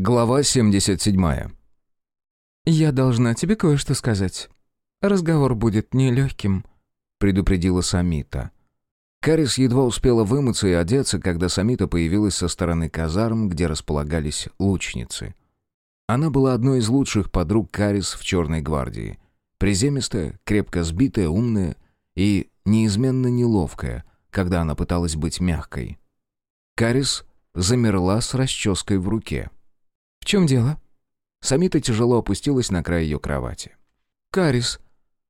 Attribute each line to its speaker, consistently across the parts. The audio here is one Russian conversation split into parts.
Speaker 1: Глава 77.
Speaker 2: «Я должна тебе кое-что сказать. Разговор будет нелегким», — предупредила Самита.
Speaker 1: Карис едва успела вымыться и одеться, когда Самита появилась со стороны казарм, где располагались лучницы. Она была одной из лучших подруг Карис в Черной гвардии. Приземистая, крепко сбитая, умная и неизменно неловкая, когда она пыталась быть мягкой. Карис замерла с расческой в руке.
Speaker 2: «В чем дело?»
Speaker 1: Самита тяжело опустилась на край ее кровати.
Speaker 2: «Карис,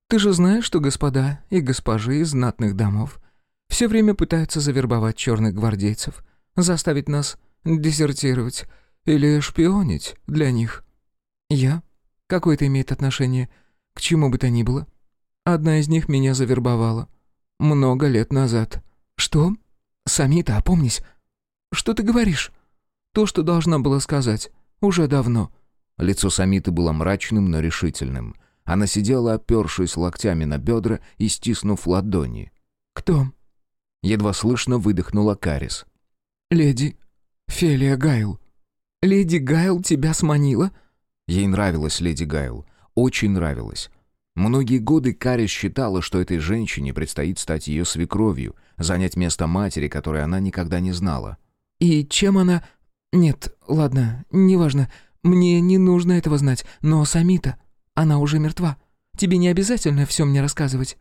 Speaker 2: ты же знаешь, что господа и госпожи из знатных домов все время пытаются завербовать черных гвардейцев, заставить нас дезертировать или шпионить для них. Я? Какое это имеет отношение к чему бы то ни было? Одна из них меня завербовала. Много лет назад. Что? Самита, опомнись. Что ты говоришь? То, что должна была сказать. Уже давно».
Speaker 1: Лицо Самиты было мрачным, но решительным. Она сидела, опершись локтями на бедра и стиснув ладони.
Speaker 2: «Кто?»
Speaker 1: Едва слышно выдохнула Карис.
Speaker 2: «Леди Фелия Гайл. Леди Гайл тебя сманила?»
Speaker 1: Ей нравилась леди Гайл. Очень нравилась. Многие годы Карис считала, что этой женщине предстоит стать ее свекровью, занять место матери, которой она никогда не знала.
Speaker 2: «И чем она...» «Нет, ладно, неважно. Мне не нужно этого знать, но Самита, она уже мертва. Тебе не обязательно все мне рассказывать».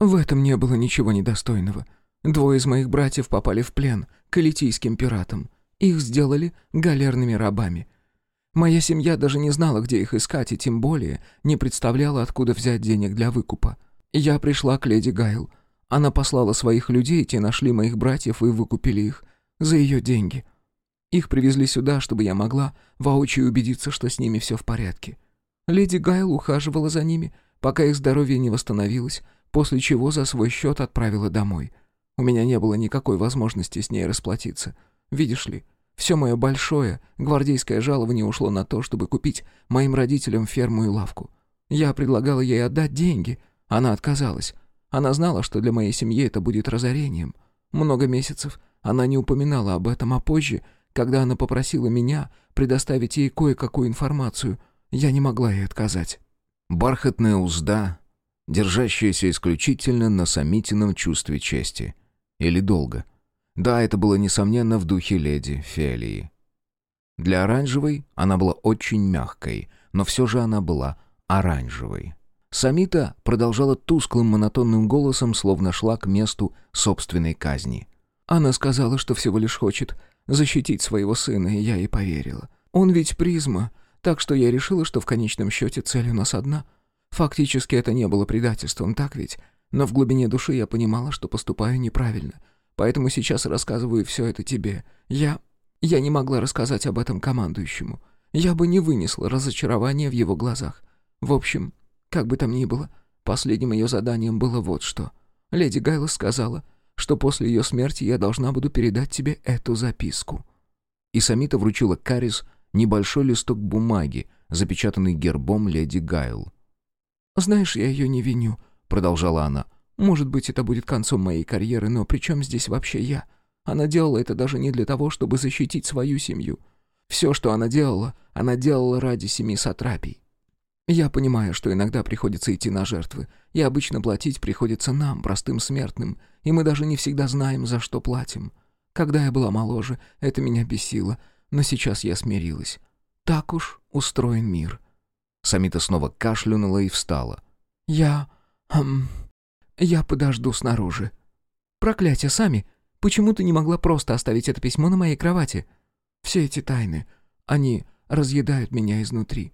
Speaker 2: В этом не было ничего недостойного. Двое из моих братьев попали в плен к элитийским пиратам. Их сделали галерными рабами. Моя семья даже не знала, где их искать, и тем более не представляла, откуда взять денег для выкупа. Я пришла к леди Гайл. Она послала своих людей, те нашли моих братьев и выкупили их за ее деньги. Их привезли сюда, чтобы я могла воочию убедиться, что с ними все в порядке. Леди Гайл ухаживала за ними, пока их здоровье не восстановилось, после чего за свой счет отправила домой. У меня не было никакой возможности с ней расплатиться. Видишь ли, все мое большое гвардейское жалование ушло на то, чтобы купить моим родителям ферму и лавку. Я предлагала ей отдать деньги, она отказалась. Она знала, что для моей семьи это будет разорением. Много месяцев она не упоминала об этом, а позже когда она попросила меня предоставить ей кое-какую информацию, я не могла ей отказать.
Speaker 1: Бархатная узда, держащаяся исключительно на сомнительном чувстве чести. Или долго. Да, это было, несомненно, в духе леди Фелии. Для оранжевой она была очень мягкой, но все же она была оранжевой. Самита продолжала тусклым монотонным голосом, словно шла к месту собственной казни.
Speaker 2: Она сказала, что всего лишь хочет защитить своего сына, и я ей поверила. Он ведь призма, так что я решила, что в конечном счете цель у нас одна. Фактически это не было предательством, так ведь? Но в глубине души я понимала, что поступаю неправильно. Поэтому сейчас рассказываю все это тебе. Я... Я не могла рассказать об этом командующему. Я бы не вынесла разочарования в его глазах. В общем, как бы там ни было, последним ее заданием было вот что. Леди Гайла сказала, что после ее смерти я должна буду передать тебе эту записку».
Speaker 1: И Самита вручила Карис небольшой листок бумаги, запечатанный гербом леди Гайл.
Speaker 2: «Знаешь, я ее не виню», — продолжала она. «Может быть, это будет концом моей карьеры, но при чем здесь вообще я? Она делала это даже не для того, чтобы защитить свою семью. Все, что она делала, она делала ради семи сатрапий. Я понимаю, что иногда приходится идти на жертвы, и обычно платить приходится нам, простым смертным, и мы даже не всегда знаем, за что платим. Когда я была моложе, это меня бесило, но сейчас я смирилась. Так уж устроен мир».
Speaker 1: Самита снова кашлянула и встала.
Speaker 2: «Я... Хм, я подожду снаружи». «Проклятие, сами! Почему ты не могла просто оставить это письмо на моей кровати?» «Все эти тайны, они разъедают меня изнутри.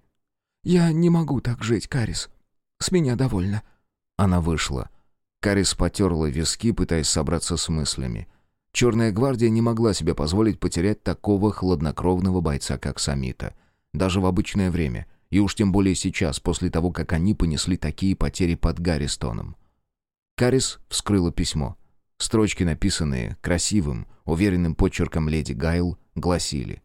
Speaker 2: «Я не могу так жить, Карис. С меня довольно».
Speaker 1: Она вышла. Карис потерла виски, пытаясь собраться с мыслями. Черная гвардия не могла себе позволить потерять такого хладнокровного бойца, как Самита. Даже в обычное время. И уж тем более сейчас, после того, как они понесли такие потери под Гарристоном. Карис вскрыла письмо. Строчки, написанные красивым, уверенным почерком леди Гайл, гласили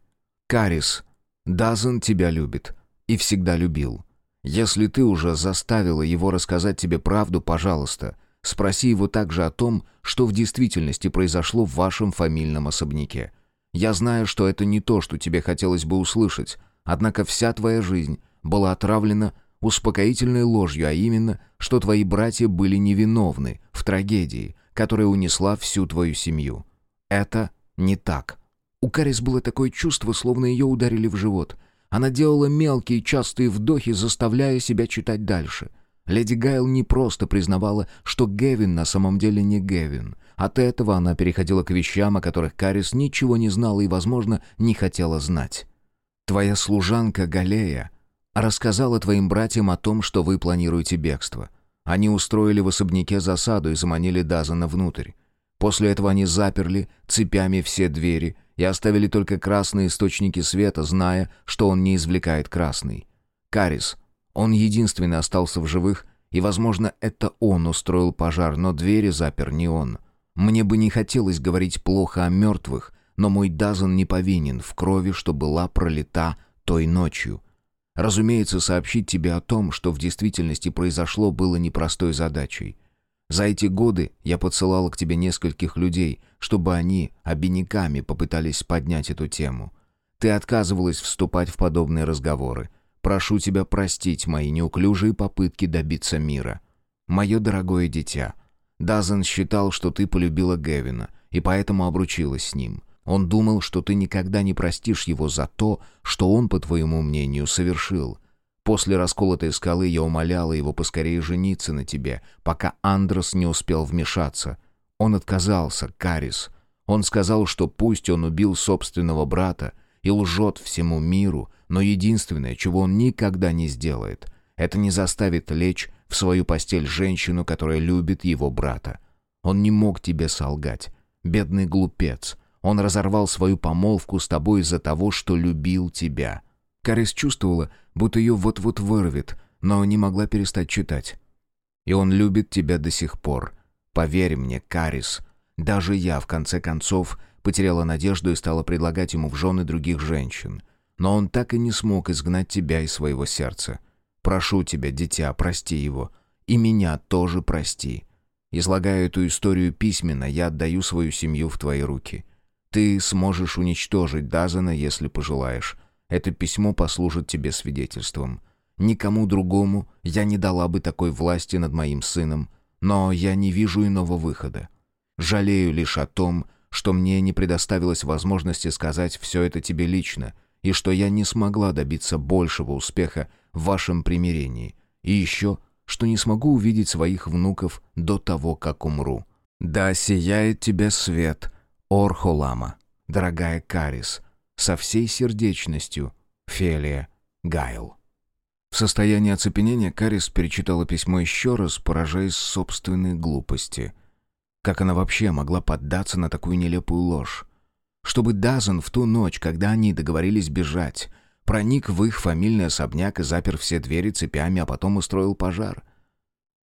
Speaker 1: «Карис, Дазен тебя любит и всегда любил. Если ты уже заставила его рассказать тебе правду, пожалуйста, спроси его также о том, что в действительности произошло в вашем фамильном особняке. Я знаю, что это не то, что тебе хотелось бы услышать, Однако вся твоя жизнь была отравлена успокоительной ложью, а именно, что твои братья были невиновны в трагедии, которая унесла всю твою семью. Это не так. У Карис было такое чувство, словно ее ударили в живот. Она делала мелкие частые вдохи, заставляя себя читать дальше. Леди Гайл не просто признавала, что Гевин на самом деле не Гевин. От этого она переходила к вещам, о которых Карис ничего не знала и, возможно, не хотела знать. «Твоя служанка Галея рассказала твоим братьям о том, что вы планируете бегство. Они устроили в особняке засаду и заманили Дазана внутрь. После этого они заперли цепями все двери и оставили только красные источники света, зная, что он не извлекает красный. Карис, он единственный остался в живых, и, возможно, это он устроил пожар, но двери запер не он. Мне бы не хотелось говорить плохо о мертвых, но мой Дазан не повинен в крови, что была пролита той ночью. Разумеется, сообщить тебе о том, что в действительности произошло, было непростой задачей. За эти годы я подсылала к тебе нескольких людей, чтобы они обиняками попытались поднять эту тему. Ты отказывалась вступать в подобные разговоры. Прошу тебя простить мои неуклюжие попытки добиться мира. Мое дорогое дитя, Дазен считал, что ты полюбила Гевина, и поэтому обручилась с ним. Он думал, что ты никогда не простишь его за то, что он, по твоему мнению, совершил — После расколотой скалы я умоляла его поскорее жениться на тебе, пока Андрос не успел вмешаться. Он отказался, Карис. Он сказал, что пусть он убил собственного брата и лжет всему миру, но единственное, чего он никогда не сделает, это не заставит лечь в свою постель женщину, которая любит его брата. Он не мог тебе солгать. Бедный глупец. Он разорвал свою помолвку с тобой из-за того, что любил тебя. Карис чувствовала, будто ее вот-вот вырвет, но не могла перестать читать. «И он любит тебя до сих пор. Поверь мне, Карис. Даже я, в конце концов, потеряла надежду и стала предлагать ему в жены других женщин. Но он так и не смог изгнать тебя из своего сердца. Прошу тебя, дитя, прости его. И меня тоже прости. Излагая эту историю письменно, я отдаю свою семью в твои руки. Ты сможешь уничтожить Дазана, если пожелаешь. Это письмо послужит тебе свидетельством. Никому другому я не дала бы такой власти над моим сыном, но я не вижу иного выхода. Жалею лишь о том, что мне не предоставилось возможности сказать все это тебе лично, и что я не смогла добиться большего успеха в вашем примирении, и еще, что не смогу увидеть своих внуков до того, как умру. Да сияет тебе свет, Орхолама, дорогая Карис, со всей сердечностью. Фелия Гайл. В состоянии оцепенения Карис перечитала письмо еще раз, поражаясь собственной глупости. Как она вообще могла поддаться на такую нелепую ложь? Чтобы Дазен в ту ночь, когда они договорились бежать, проник в их фамильный особняк и запер все двери цепями, а потом устроил пожар.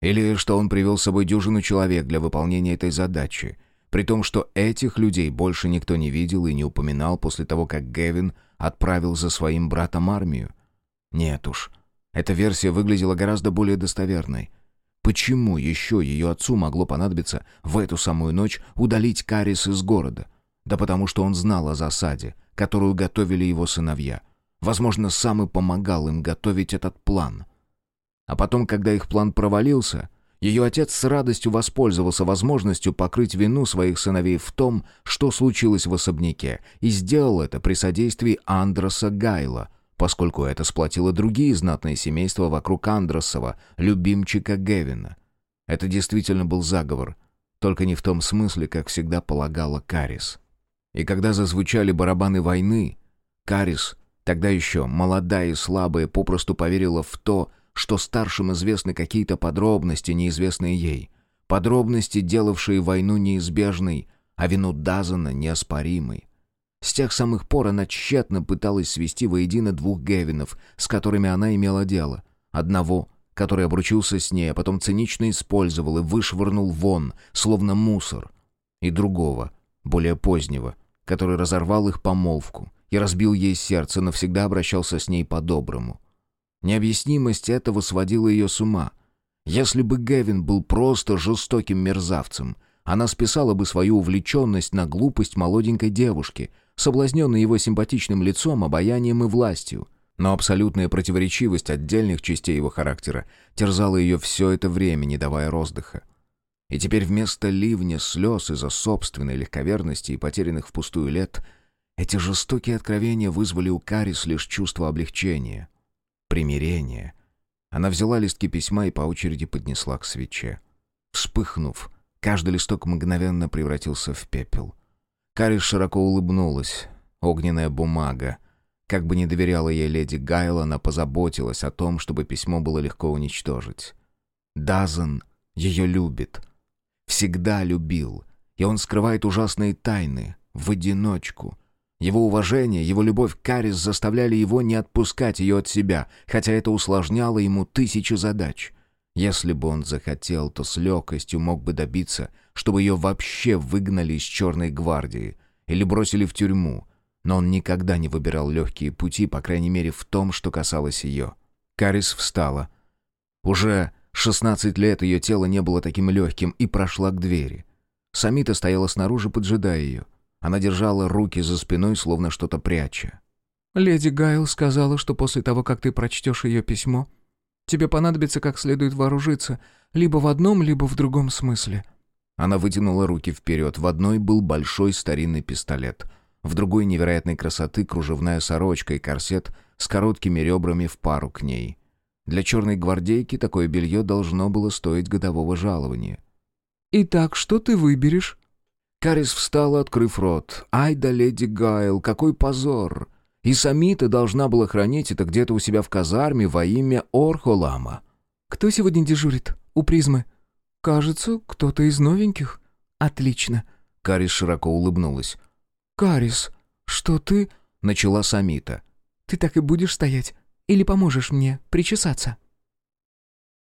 Speaker 1: Или что он привел с собой дюжину человек для выполнения этой задачи, при том, что этих людей больше никто не видел и не упоминал после того, как Гевин отправил за своим братом армию. Нет уж, эта версия выглядела гораздо более достоверной. Почему еще ее отцу могло понадобиться в эту самую ночь удалить Карис из города? Да потому что он знал о засаде, которую готовили его сыновья. Возможно, сам и помогал им готовить этот план. А потом, когда их план провалился, ее отец с радостью воспользовался возможностью покрыть вину своих сыновей в том, что случилось в особняке, и сделал это при содействии Андроса Гайла, поскольку это сплотило другие знатные семейства вокруг Андросова, любимчика Гевина. Это действительно был заговор, только не в том смысле, как всегда полагала Карис. И когда зазвучали барабаны войны, Карис, тогда еще молодая и слабая, попросту поверила в то, что старшим известны какие-то подробности, неизвестные ей. Подробности, делавшие войну неизбежной, а вину Дазана неоспоримой. С тех самых пор она тщетно пыталась свести воедино двух Гевинов, с которыми она имела дело. Одного, который обручился с ней, а потом цинично использовал и вышвырнул вон, словно мусор. И другого, более позднего, который разорвал их помолвку и разбил ей сердце, навсегда обращался с ней по-доброму. Необъяснимость этого сводила ее с ума. Если бы Гевин был просто жестоким мерзавцем, она списала бы свою увлеченность на глупость молоденькой девушки, соблазненной его симпатичным лицом, обаянием и властью. Но абсолютная противоречивость отдельных частей его характера терзала ее все это время, не давая роздыха. И теперь вместо ливня слез из-за собственной легковерности и потерянных впустую лет эти жестокие откровения вызвали у Карис лишь чувство облегчения, примирения. Она взяла листки письма и по очереди поднесла к свече. Вспыхнув, каждый листок мгновенно превратился в пепел. Карис широко улыбнулась. Огненная бумага. Как бы не доверяла ей леди Гайл, она позаботилась о том, чтобы письмо было легко уничтожить. Дазен ее любит. Всегда любил. И он скрывает ужасные тайны. В одиночку. Его уважение, его любовь к Карис заставляли его не отпускать ее от себя, хотя это усложняло ему тысячи задач. Если бы он захотел, то с легкостью мог бы добиться, чтобы ее вообще выгнали из Черной гвардии или бросили в тюрьму, но он никогда не выбирал легкие пути, по крайней мере в том, что касалось ее. Карис встала. Уже 16 лет ее тело не было таким легким и прошла к двери. Самита стояла снаружи, поджидая ее. Она держала руки за спиной, словно что-то пряча.
Speaker 2: «Леди Гайл сказала, что после того, как ты прочтешь ее письмо, тебе понадобится как следует вооружиться, либо в одном, либо в другом смысле».
Speaker 1: Она вытянула руки вперед. В одной был большой старинный пистолет — в другой невероятной красоты кружевная сорочка и корсет с короткими ребрами в пару к ней. Для черной гвардейки такое белье должно было стоить годового жалования.
Speaker 2: «Итак, что ты выберешь?»
Speaker 1: Карис встала, открыв рот. «Ай да леди Гайл, какой позор! И Самита должна была хранить это где-то у себя в казарме во имя Орхолама».
Speaker 2: «Кто сегодня дежурит? У призмы?» «Кажется, кто-то из новеньких». «Отлично».
Speaker 1: Карис широко улыбнулась.
Speaker 2: «Карис, что ты...»
Speaker 1: — начала Самита.
Speaker 2: «Ты так и будешь стоять? Или поможешь мне причесаться?»